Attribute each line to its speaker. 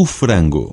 Speaker 1: o frango.